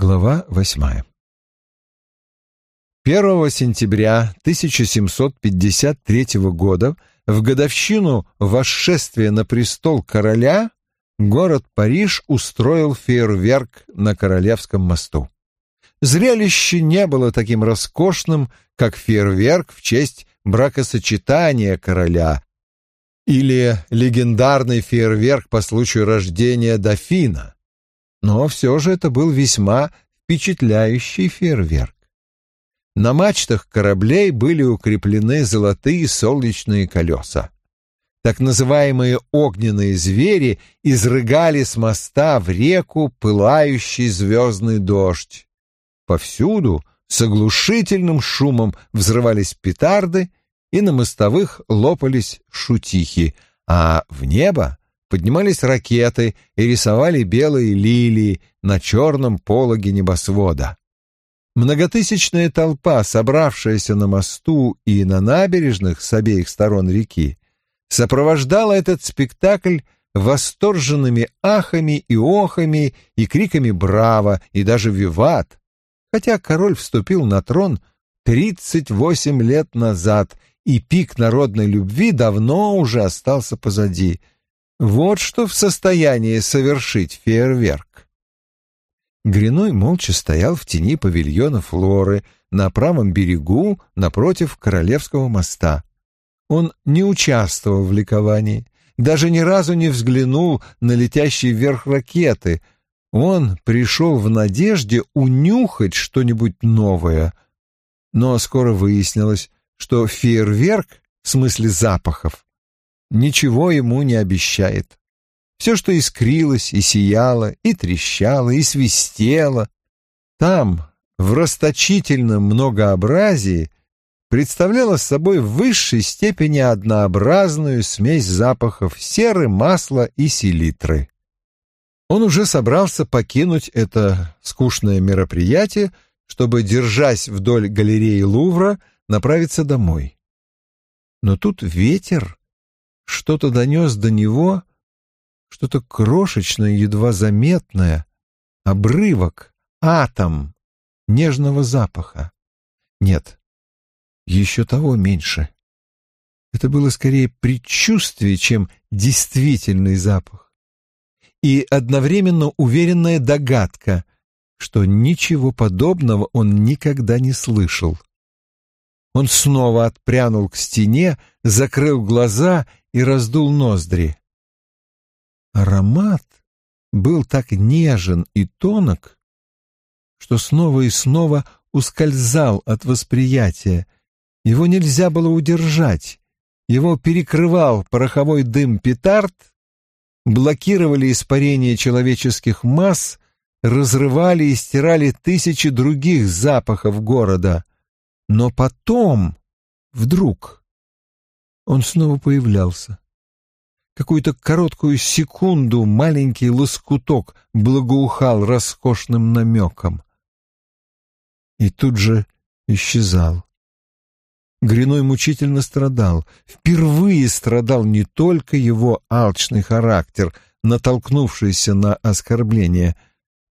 Глава восьмая 1 сентября 1753 года, в годовщину восшествия на престол короля, город Париж устроил фейерверк на Королевском мосту. Зрелище не было таким роскошным, как фейерверк в честь бракосочетания короля или легендарный фейерверк по случаю рождения дофина. Но все же это был весьма впечатляющий фейерверк. На мачтах кораблей были укреплены золотые солнечные колеса. Так называемые огненные звери изрыгали с моста в реку пылающий звездный дождь. Повсюду с оглушительным шумом взрывались петарды, и на мостовых лопались шутихи, а в небо поднимались ракеты и рисовали белые лилии на черном пологе небосвода. Многотысячная толпа, собравшаяся на мосту и на набережных с обеих сторон реки, сопровождала этот спектакль восторженными ахами и охами и криками «Браво!» и даже «Виват!», хотя король вступил на трон 38 лет назад, и пик народной любви давно уже остался позади. Вот что в состоянии совершить фейерверк. Гриной молча стоял в тени павильона Флоры на правом берегу напротив Королевского моста. Он не участвовал в ликовании, даже ни разу не взглянул на летящие вверх ракеты. Он пришел в надежде унюхать что-нибудь новое. Но скоро выяснилось, что фейерверк, в смысле запахов, ничего ему не обещает. Все, что искрилось и сияло, и трещало, и свистело, там, в расточительном многообразии, представляло собой в высшей степени однообразную смесь запахов серы, масла и селитры. Он уже собрался покинуть это скучное мероприятие, чтобы, держась вдоль галереи Лувра, направиться домой. Но тут ветер что-то донес до него, что-то крошечное, едва заметное, обрывок, атом нежного запаха. Нет, еще того меньше. Это было скорее предчувствие, чем действительный запах. И одновременно уверенная догадка, что ничего подобного он никогда не слышал. Он снова отпрянул к стене, закрыл глаза и раздул ноздри. Аромат был так нежен и тонок, что снова и снова ускользал от восприятия. Его нельзя было удержать. Его перекрывал пороховой дым петард, блокировали испарение человеческих масс, разрывали и стирали тысячи других запахов города. Но потом, вдруг, он снова появлялся. Какую-то короткую секунду маленький лоскуток благоухал роскошным намеком. И тут же исчезал. Гриной мучительно страдал. Впервые страдал не только его алчный характер, натолкнувшийся на оскорбление,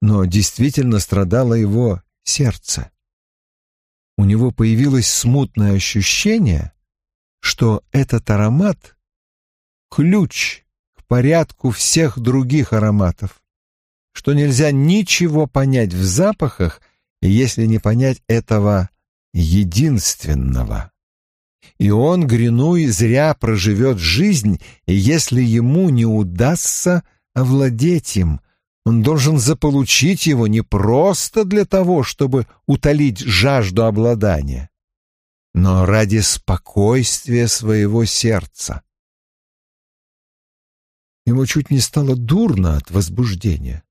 но действительно страдало его сердце. У него появилось смутное ощущение, что этот аромат ключ к порядку всех других ароматов, что нельзя ничего понять в запахах, если не понять этого единственного. И он, Гринуй, зря проживет жизнь, если ему не удастся овладеть им. Он должен заполучить его не просто для того, чтобы утолить жажду обладания, но ради спокойствия своего сердца. Ему чуть не стало дурно от возбуждения.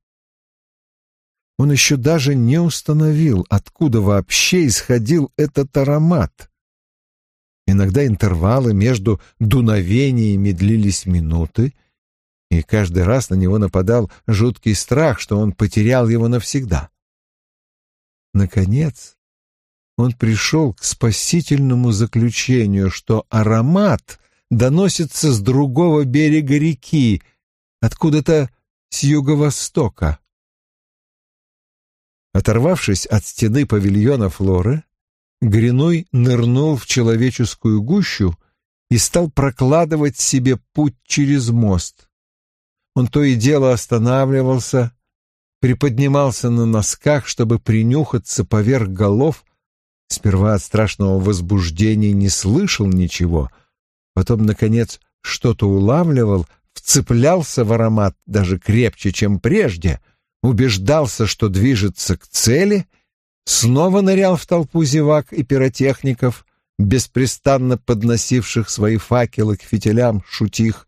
Он еще даже не установил, откуда вообще исходил этот аромат. Иногда интервалы между дуновениями длились минуты, и каждый раз на него нападал жуткий страх, что он потерял его навсегда. Наконец, он пришел к спасительному заключению, что аромат доносится с другого берега реки, откуда-то с юго-востока. Оторвавшись от стены павильона Флоры, Гриной нырнул в человеческую гущу и стал прокладывать себе путь через мост. Он то и дело останавливался, приподнимался на носках, чтобы принюхаться поверх голов. Сперва от страшного возбуждения не слышал ничего, потом, наконец, что-то улавливал, вцеплялся в аромат даже крепче, чем прежде, убеждался, что движется к цели, снова нырял в толпу зевак и пиротехников, беспрестанно подносивших свои факелы к фитилям шутих,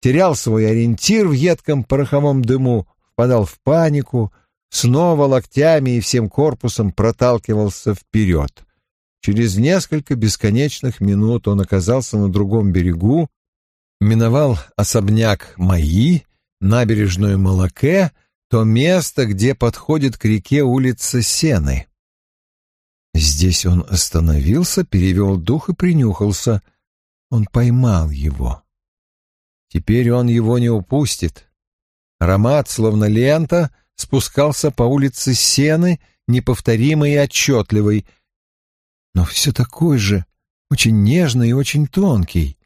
терял свой ориентир в едком пороховом дыму, впадал в панику, снова локтями и всем корпусом проталкивался вперед. Через несколько бесконечных минут он оказался на другом берегу, миновал особняк Маи, набережную Малаке, то место, где подходит к реке улица Сены. Здесь он остановился, перевел дух и принюхался. Он поймал его. Теперь он его не упустит. Аромат, словно лента, спускался по улице Сены, неповторимый и отчетливый, но все такой же, очень нежный и очень тонкий.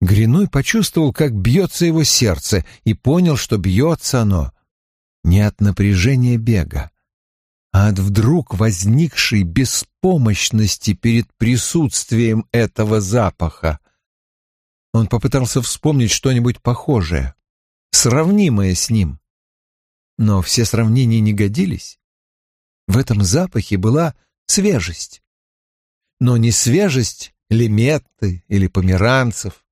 Гриной почувствовал, как бьется его сердце, и понял, что бьется оно не от напряжения бега, а от вдруг возникшей беспомощности перед присутствием этого запаха. Он попытался вспомнить что-нибудь похожее, сравнимое с ним. Но все сравнения не годились. В этом запахе была свежесть. Но не свежесть леметты или померанцев,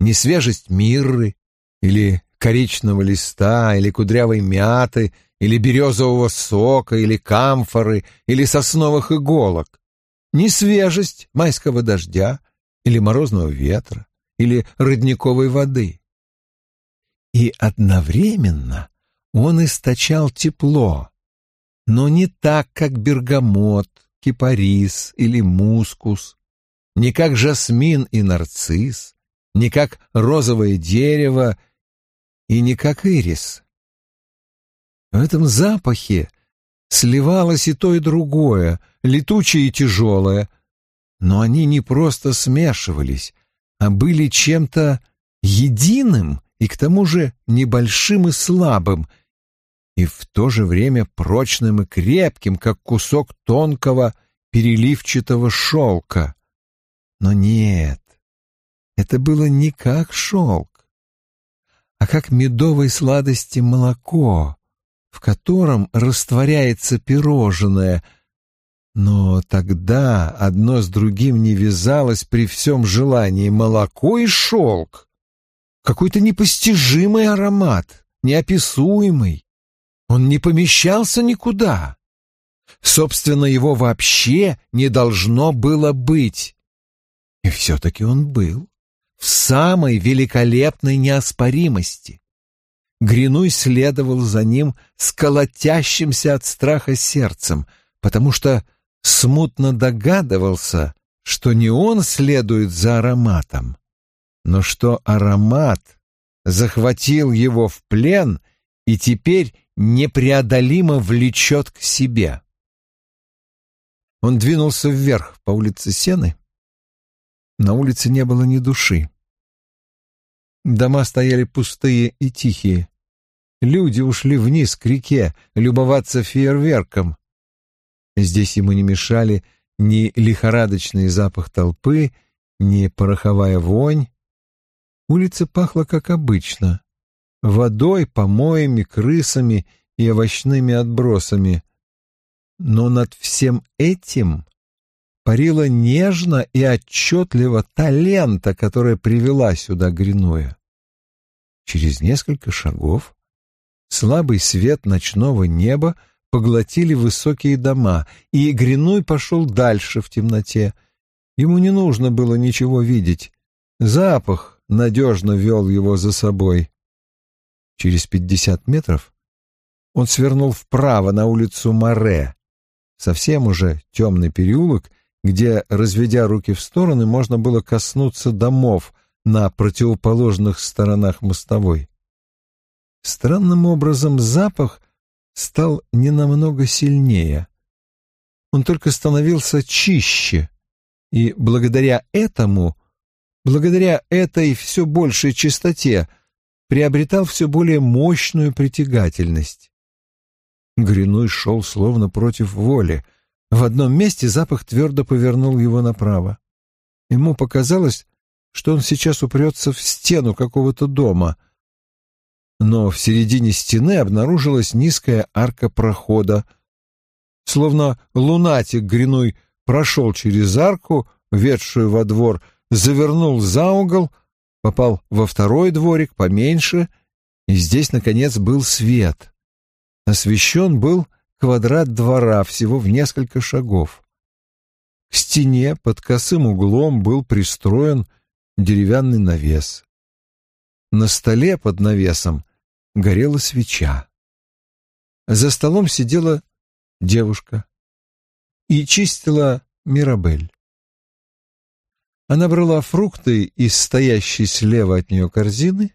не свежесть мирры или коричного листа, или кудрявой мяты, или березового сока, или камфоры, или сосновых иголок, не свежесть майского дождя или морозного ветра, или родниковой воды. И одновременно он источал тепло, но не так, как бергамот, кипарис или мускус, не как жасмин и нарцисс, не как розовое дерево и не как ирис. В этом запахе сливалось и то, и другое, летучее и тяжелое, но они не просто смешивались, а были чем-то единым и к тому же небольшим и слабым, и в то же время прочным и крепким, как кусок тонкого переливчатого шелка. Но нет, это было не как шелк, а как медовой сладости молоко, в котором растворяется пирожное, но тогда одно с другим не вязалось при всем желании молоко и шелк. Какой-то непостижимый аромат, неописуемый. Он не помещался никуда. Собственно, его вообще не должно было быть. И все-таки он был в самой великолепной неоспоримости. Гринуй следовал за ним с от страха сердцем, потому что смутно догадывался, что не он следует за ароматом, но что аромат захватил его в плен и теперь непреодолимо влечет к себе. Он двинулся вверх по улице Сены, на улице не было ни души. Дома стояли пустые и тихие. Люди ушли вниз к реке любоваться фейерверком. Здесь ему не мешали ни лихорадочный запах толпы, ни пороховая вонь. Улица пахла как обычно. Водой, помоями, крысами и овощными отбросами. Но над всем этим парила нежно и отчетливо та лента, которая привела сюда Гринуя. Через несколько шагов слабый свет ночного неба поглотили высокие дома, и Гринуй пошел дальше в темноте. Ему не нужно было ничего видеть. Запах надежно вел его за собой. Через пятьдесят метров он свернул вправо на улицу Море, совсем уже темный переулок, где, разведя руки в стороны, можно было коснуться домов на противоположных сторонах мостовой. Странным образом запах стал не намного сильнее. Он только становился чище, и благодаря этому, благодаря этой все большей чистоте, приобретал все более мощную притягательность. Гринуй шел словно против воли. В одном месте запах твердо повернул его направо. Ему показалось, что он сейчас упрется в стену какого-то дома. Но в середине стены обнаружилась низкая арка прохода. Словно лунатик Гринуй прошел через арку, ведшую во двор, завернул за угол, попал во второй дворик поменьше, и здесь, наконец, был свет. Освещен был квадрат двора всего в несколько шагов. К стене под косым углом был пристроен деревянный навес. На столе под навесом горела свеча. За столом сидела девушка и чистила Мирабель. Она брала фрукты из стоящей слева от нее корзины,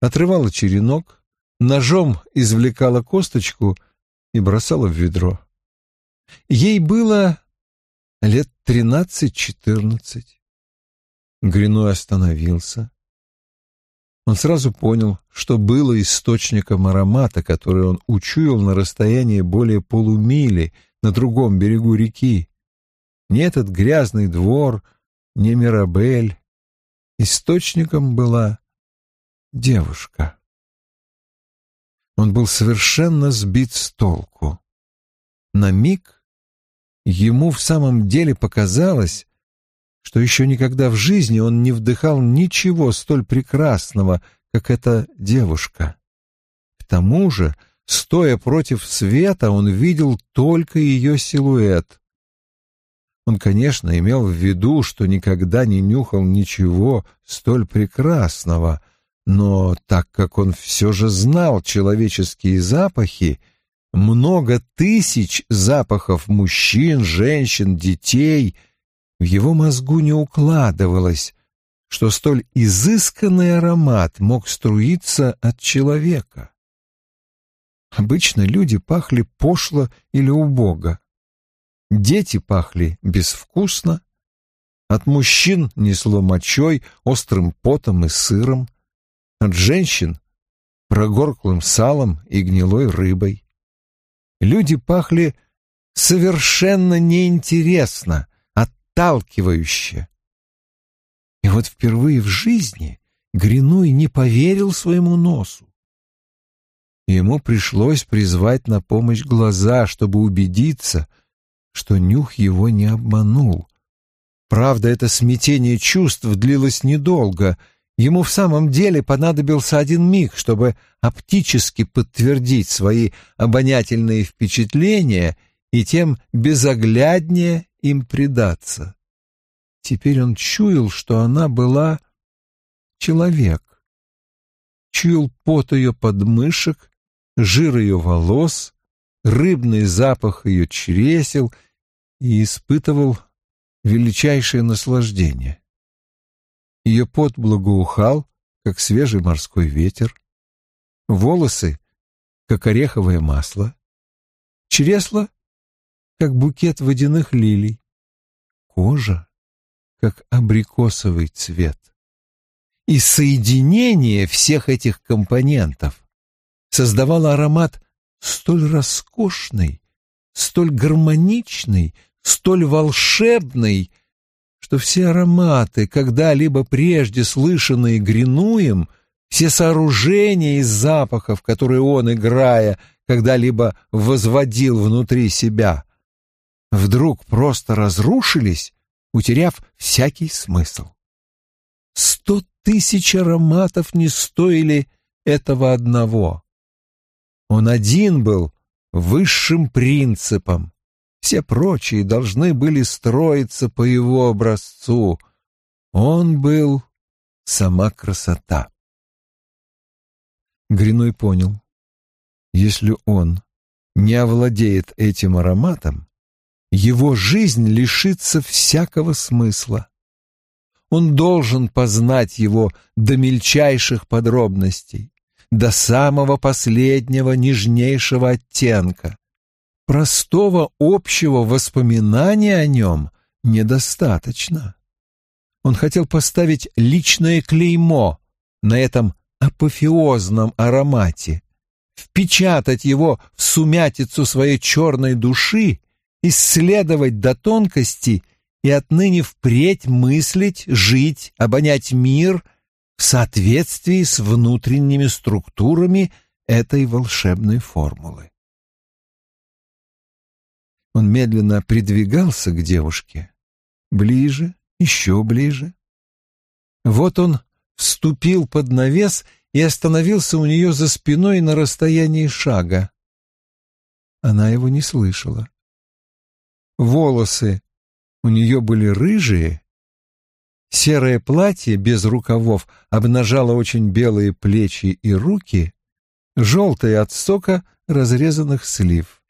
отрывала черенок, ножом извлекала косточку и бросала в ведро. Ей было лет тринадцать-четырнадцать. Гриной остановился. Он сразу понял, что было источником аромата, который он учуял на расстоянии более полумили на другом берегу реки. Не этот грязный двор, не Мирабель. Источником была девушка. Он был совершенно сбит с толку. На миг ему в самом деле показалось, что еще никогда в жизни он не вдыхал ничего столь прекрасного, как эта девушка. К тому же, стоя против света, он видел только ее силуэт. Он, конечно, имел в виду, что никогда не нюхал ничего столь прекрасного, но так как он все же знал человеческие запахи, много тысяч запахов мужчин, женщин, детей, в его мозгу не укладывалось, что столь изысканный аромат мог струиться от человека. Обычно люди пахли пошло или убого. Дети пахли безвкусно, от мужчин несло мочой, острым потом и сыром, от женщин — прогорклым салом и гнилой рыбой. Люди пахли совершенно неинтересно, отталкивающе. И вот впервые в жизни Гринуй не поверил своему носу. Ему пришлось призвать на помощь глаза, чтобы убедиться — что нюх его не обманул. Правда, это смятение чувств длилось недолго. Ему в самом деле понадобился один миг, чтобы оптически подтвердить свои обонятельные впечатления и тем безогляднее им предаться. Теперь он чуял, что она была человек. Чуял пот ее подмышек, жир ее волос, рыбный запах ее чресел и испытывал величайшее наслаждение. Ее пот благоухал, как свежий морской ветер, волосы, как ореховое масло, чресла, как букет водяных лилий, кожа, как абрикосовый цвет. И соединение всех этих компонентов создавало аромат столь роскошный, столь гармоничный, столь волшебный, что все ароматы, когда-либо прежде слышанные Гринуем, все сооружения из запахов, которые он, играя, когда-либо возводил внутри себя, вдруг просто разрушились, утеряв всякий смысл. Сто тысяч ароматов не стоили этого одного. Он один был высшим принципом. Все прочие должны были строиться по его образцу. Он был сама красота. Гриной понял, если он не овладеет этим ароматом, его жизнь лишится всякого смысла. Он должен познать его до мельчайших подробностей, до самого последнего нежнейшего оттенка. Простого общего воспоминания о нем недостаточно. Он хотел поставить личное клеймо на этом апофеозном аромате, впечатать его в сумятицу своей черной души, исследовать до тонкости и отныне впредь мыслить, жить, обонять мир соответствии с внутренними структурами этой волшебной формулы. Он медленно придвигался к девушке, ближе, еще ближе. Вот он вступил под навес и остановился у нее за спиной на расстоянии шага. Она его не слышала. Волосы у нее были рыжие. Серое платье без рукавов обнажало очень белые плечи и руки, желтые от сока разрезанных слив.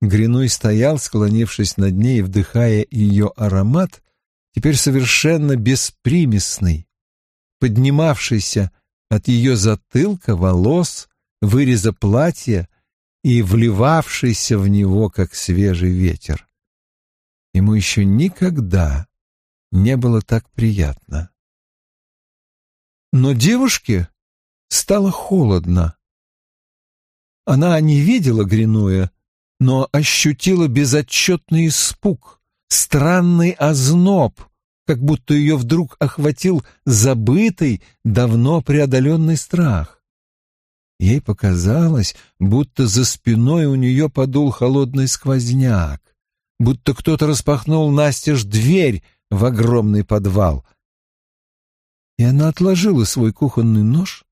Гринуй стоял, склонившись над ней, вдыхая ее аромат, теперь совершенно беспримесный, поднимавшийся от ее затылка, волос, выреза платья и вливавшийся в него, как свежий ветер. Ему еще никогда не было так приятно. Но девушке стало холодно. Она не видела Гринуя, но ощутила безотчетный испуг, странный озноб, как будто ее вдруг охватил забытый, давно преодоленный страх. Ей показалось, будто за спиной у нее подул холодный сквозняк будто кто-то распахнул настежь дверь в огромный подвал. И она отложила свой кухонный нож,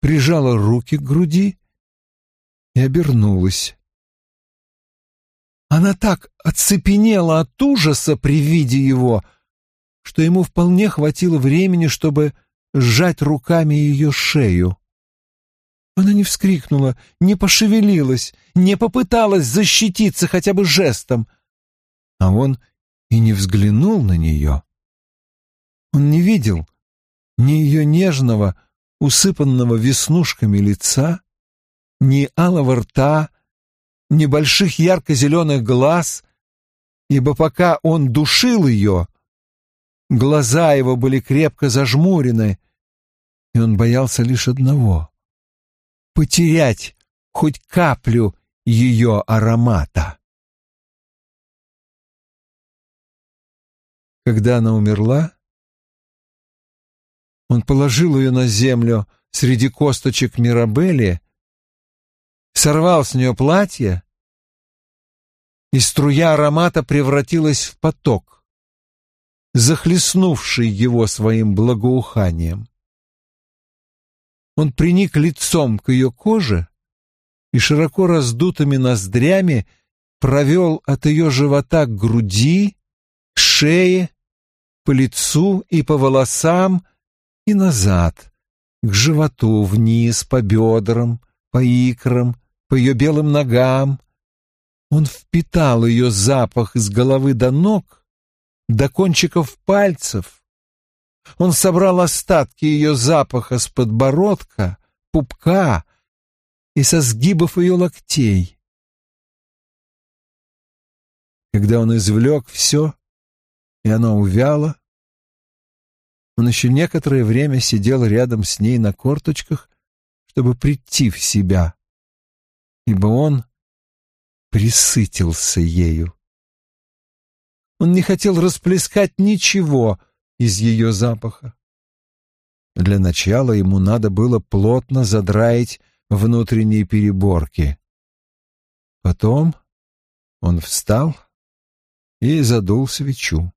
прижала руки к груди и обернулась. Она так оцепенела от ужаса при виде его, что ему вполне хватило времени, чтобы сжать руками ее шею. Она не вскрикнула, не пошевелилась, не попыталась защититься хотя бы жестом. А он и не взглянул на нее. Он не видел ни ее нежного, усыпанного веснушками лица, ни алого рта, ни больших ярко-зеленых глаз, ибо пока он душил ее, глаза его были крепко зажмурены, и он боялся лишь одного потерять хоть каплю ее аромата. Когда она умерла, он положил ее на землю среди косточек Мирабели, сорвал с нее платье, и струя аромата превратилась в поток, захлестнувший его своим благоуханием. Он приник лицом к ее коже и широко раздутыми ноздрями провел от ее живота к груди, к шее, по лицу и по волосам и назад, к животу, вниз, по бедрам, по икрам, по ее белым ногам. Он впитал ее запах с головы до ног, до кончиков пальцев, он собрал остатки ее запаха с подбородка, пупка и со сгибов ее локтей. Когда он извлек все, и она увяла, он еще некоторое время сидел рядом с ней на корточках, чтобы прийти в себя, ибо он присытился ею. Он не хотел расплескать ничего — из ее запаха. Для начала ему надо было плотно задраить внутренние переборки. Потом он встал и задул свечу.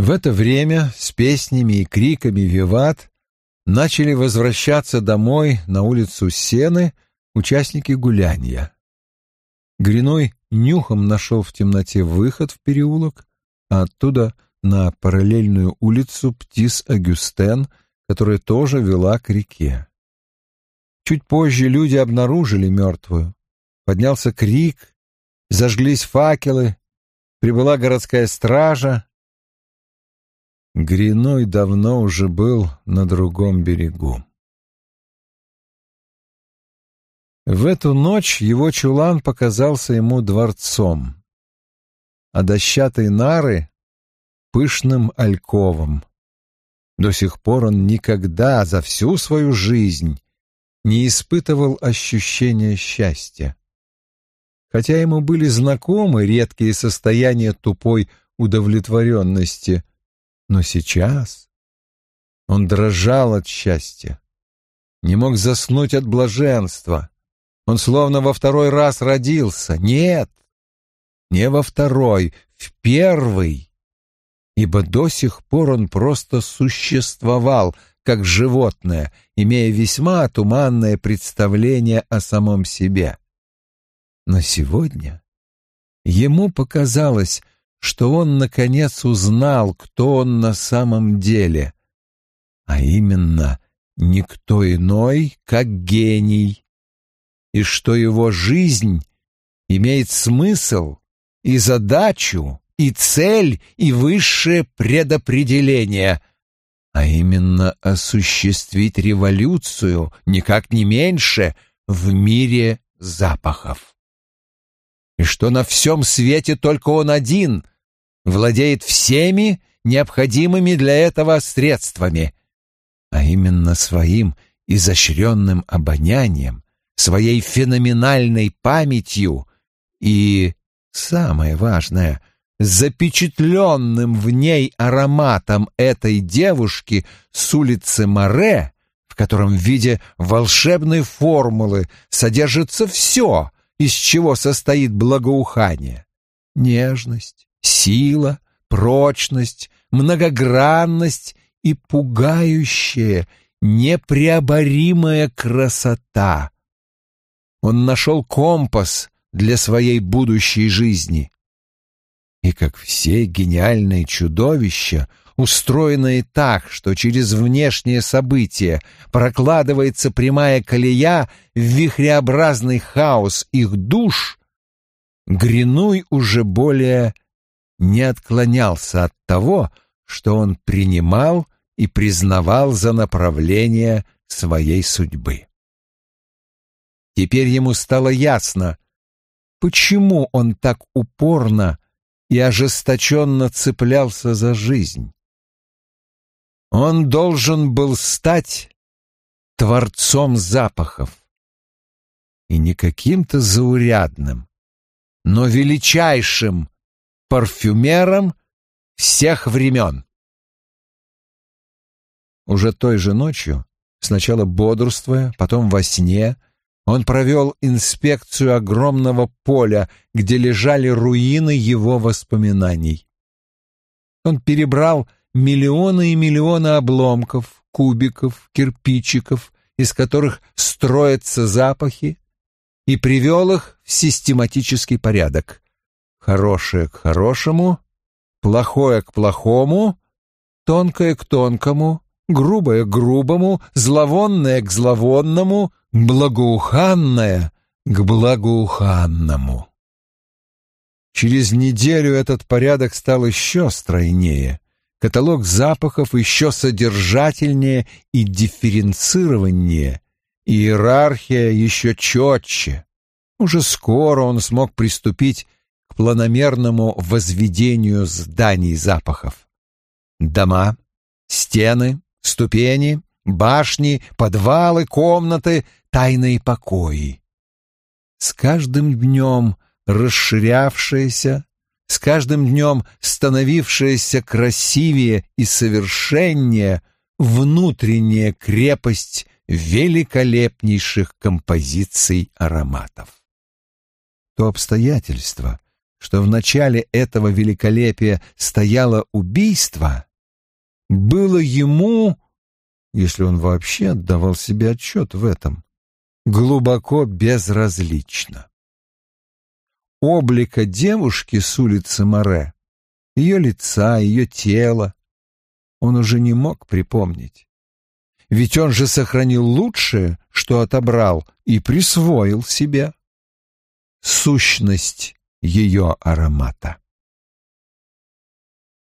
В это время с песнями и криками «Виват» начали возвращаться домой на улицу Сены участники гуляния. Гриной нюхом нашел в темноте выход в переулок, а оттуда — на параллельную улицу Птис-Агюстен, которая тоже вела к реке. Чуть позже люди обнаружили мертвую. Поднялся крик, зажглись факелы, прибыла городская стража. Гриной давно уже был на другом берегу. В эту ночь его чулан показался ему дворцом, а дощатые нары — пышным альковом. До сих пор он никогда за всю свою жизнь не испытывал ощущения счастья. Хотя ему были знакомы редкие состояния тупой удовлетворенности, но сейчас он дрожал от счастья, не мог заснуть от блаженства. Он словно во второй раз родился. Нет, не во второй, в первый. Ибо до сих пор он просто существовал, как животное, имея весьма туманное представление о самом себе. Но сегодня ему показалось, что он, наконец, узнал, кто он на самом деле, а именно никто иной, как гений, и что его жизнь имеет смысл и задачу, и цель, и высшее предопределение, а именно осуществить революцию, никак не меньше, в мире запахов. И что на всем свете только он один владеет всеми необходимыми для этого средствами, а именно своим изощренным обонянием, своей феноменальной памятью и, самое важное, запечатленным в ней ароматом этой девушки с улицы Море, в котором в виде волшебной формулы содержится все, из чего состоит благоухание. Нежность, сила, прочность, многогранность и пугающая, непреоборимая красота, он нашел компас для своей будущей жизни. И как все гениальные чудовища, устроенные так, что через внешние события прокладывается прямая колея в вихреобразный хаос их душ, Гринуй уже более не отклонялся от того, что он принимал и признавал за направление своей судьбы. Теперь ему стало ясно, почему он так упорно и ожесточенно цеплялся за жизнь. Он должен был стать творцом запахов. И не каким-то заурядным, но величайшим парфюмером всех времен. Уже той же ночью, сначала бодрствуя, потом во сне, он провел инспекцию огромного поля, где лежали руины его воспоминаний. Он перебрал миллионы и миллионы обломков, кубиков, кирпичиков, из которых строятся запахи, и привел их в систематический порядок. Хорошее к хорошему, плохое к плохому, тонкое к тонкому, грубое к грубому, зловонное к зловонному, благоуханное к благоуханному. Через неделю этот порядок стал еще стройнее, каталог запахов еще содержательнее и дифференцированнее, иерархия еще четче. Уже скоро он смог приступить к планомерному возведению зданий запахов. Дома, стены, ступени, башни, подвалы, комнаты, тайные покои. С каждым днем расширявшаяся, с каждым днем становившаяся красивее и совершеннее внутренняя крепость великолепнейших композиций ароматов. То обстоятельство, что в начале этого великолепия стояло убийство, было ему, если он вообще отдавал себе отчет в этом, глубоко безразлично. Облика девушки с улицы Море, ее лица, ее тело, он уже не мог припомнить. Ведь он же сохранил лучшее, что отобрал, и присвоил себе сущность ее аромата.